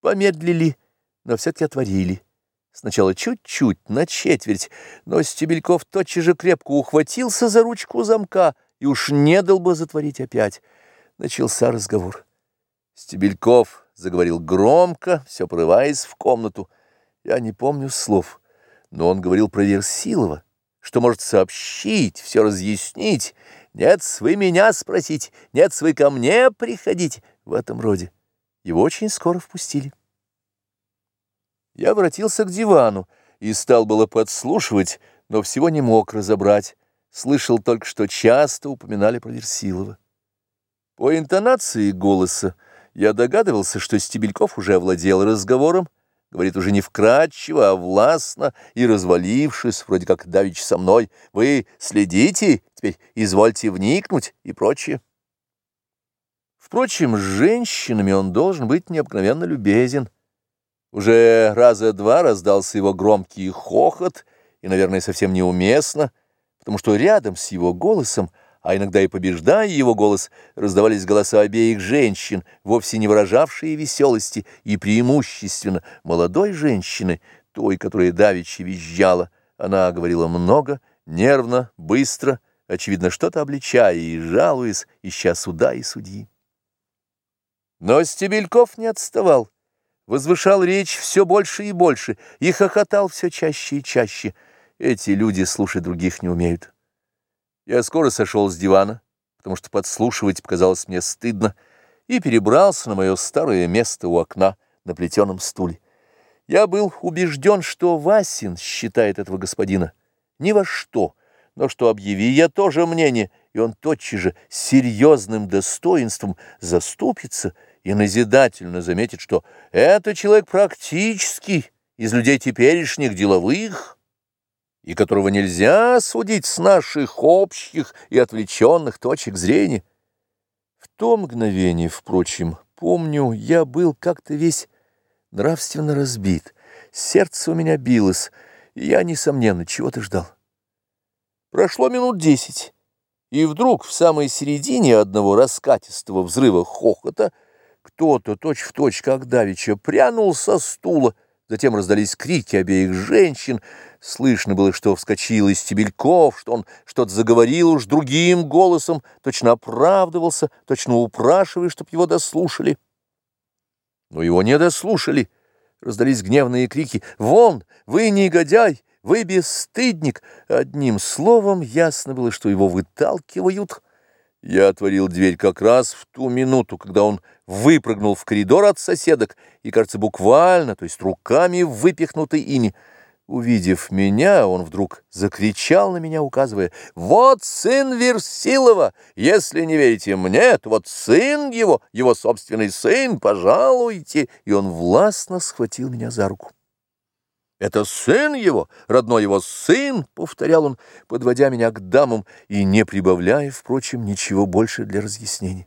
Помедлили, но все-таки отворили. Сначала чуть-чуть, на четверть, но Стебельков тотчас же крепко ухватился за ручку замка и уж не дал бы затворить опять. Начался разговор. Стебельков заговорил громко, все порываясь в комнату. Я не помню слов, но он говорил про Версилова, что может сообщить, все разъяснить. Нет, вы меня спросить, нет, вы ко мне приходить в этом роде. Его очень скоро впустили. Я обратился к дивану и стал было подслушивать, но всего не мог разобрать. Слышал только, что часто упоминали про Версилова. По интонации голоса я догадывался, что Стебельков уже овладел разговором, говорит уже не вкрадчиво, а властно, и развалившись, вроде как давич со мной, «Вы следите, теперь извольте вникнуть» и прочее. Впрочем, с женщинами он должен быть необыкновенно любезен. Уже раза два раздался его громкий хохот, и, наверное, совсем неуместно, потому что рядом с его голосом, а иногда и побеждая его голос, раздавались голоса обеих женщин, вовсе не выражавшие веселости, и преимущественно молодой женщины, той, которая давеча визжала. Она говорила много, нервно, быстро, очевидно, что-то обличая и жалуясь, ища суда и судьи. Но Стебельков не отставал, возвышал речь все больше и больше и хохотал все чаще и чаще. Эти люди слушать других не умеют. Я скоро сошел с дивана, потому что подслушивать показалось мне стыдно, и перебрался на мое старое место у окна на плетеном стуле. Я был убежден, что Васин считает этого господина ни во что, но что объяви я тоже мнение, и он тотчас же серьезным достоинством заступится — и назидательно заметит, что это человек практический, из людей теперешних деловых, и которого нельзя судить с наших общих и отвлеченных точек зрения. В то мгновение, впрочем, помню, я был как-то весь нравственно разбит, сердце у меня билось, и я, несомненно, чего-то ждал. Прошло минут десять, и вдруг в самой середине одного раскатистого взрыва хохота — кто-то точь-в-точь, как давеча, прянул со стула, затем раздались крики обеих женщин, слышно было, что вскочил из стебельков, что он что-то заговорил уж другим голосом, точно оправдывался, точно упрашивая, чтоб его дослушали. Но его не дослушали. Раздались гневные крики «Вон! Вы негодяй! Вы бесстыдник!» Одним словом, ясно было, что его выталкивают. Я отворил дверь как раз в ту минуту, когда он выпрыгнул в коридор от соседок и, кажется, буквально, то есть руками выпихнутой ими. Увидев меня, он вдруг закричал на меня, указывая, «Вот сын Версилова! Если не верите мне, то вот сын его, его собственный сын, пожалуйте!» И он властно схватил меня за руку. «Это сын его, родной его сын!» — повторял он, подводя меня к дамам и не прибавляя, впрочем, ничего больше для разъяснений.